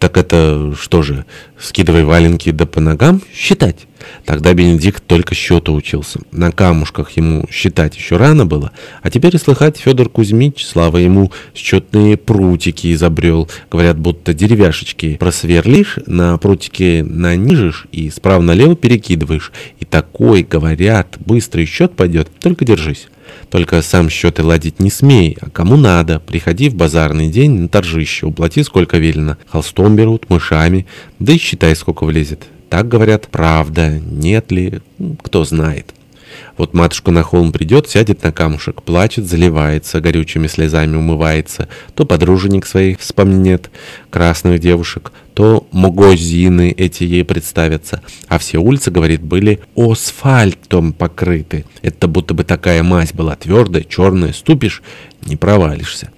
Так это что же, скидывай валенки да по ногам считать? Тогда Бенедикт только счету учился. На камушках ему считать еще рано было. А теперь слыхать Федор Кузьмич, слава ему, счетные прутики изобрел. Говорят, будто деревяшечки просверлишь, на прутике нанижешь и справа налево перекидываешь. И такой, говорят, быстрый счет пойдет, только держись. Только сам счеты ладить не смей, а кому надо. Приходи в базарный день на торжище, уплати сколько велено. Холстом берут, мышами, да и считай, сколько влезет. Так говорят, правда, нет ли, кто знает. Вот матушка на холм придет, сядет на камушек, плачет, заливается, горючими слезами умывается, то подруженик своих вспомнит, красных девушек, то могозины эти ей представятся. А все улицы, говорит, были асфальтом покрыты. Это будто бы такая мазь была твердая, черная, ступишь, не провалишься.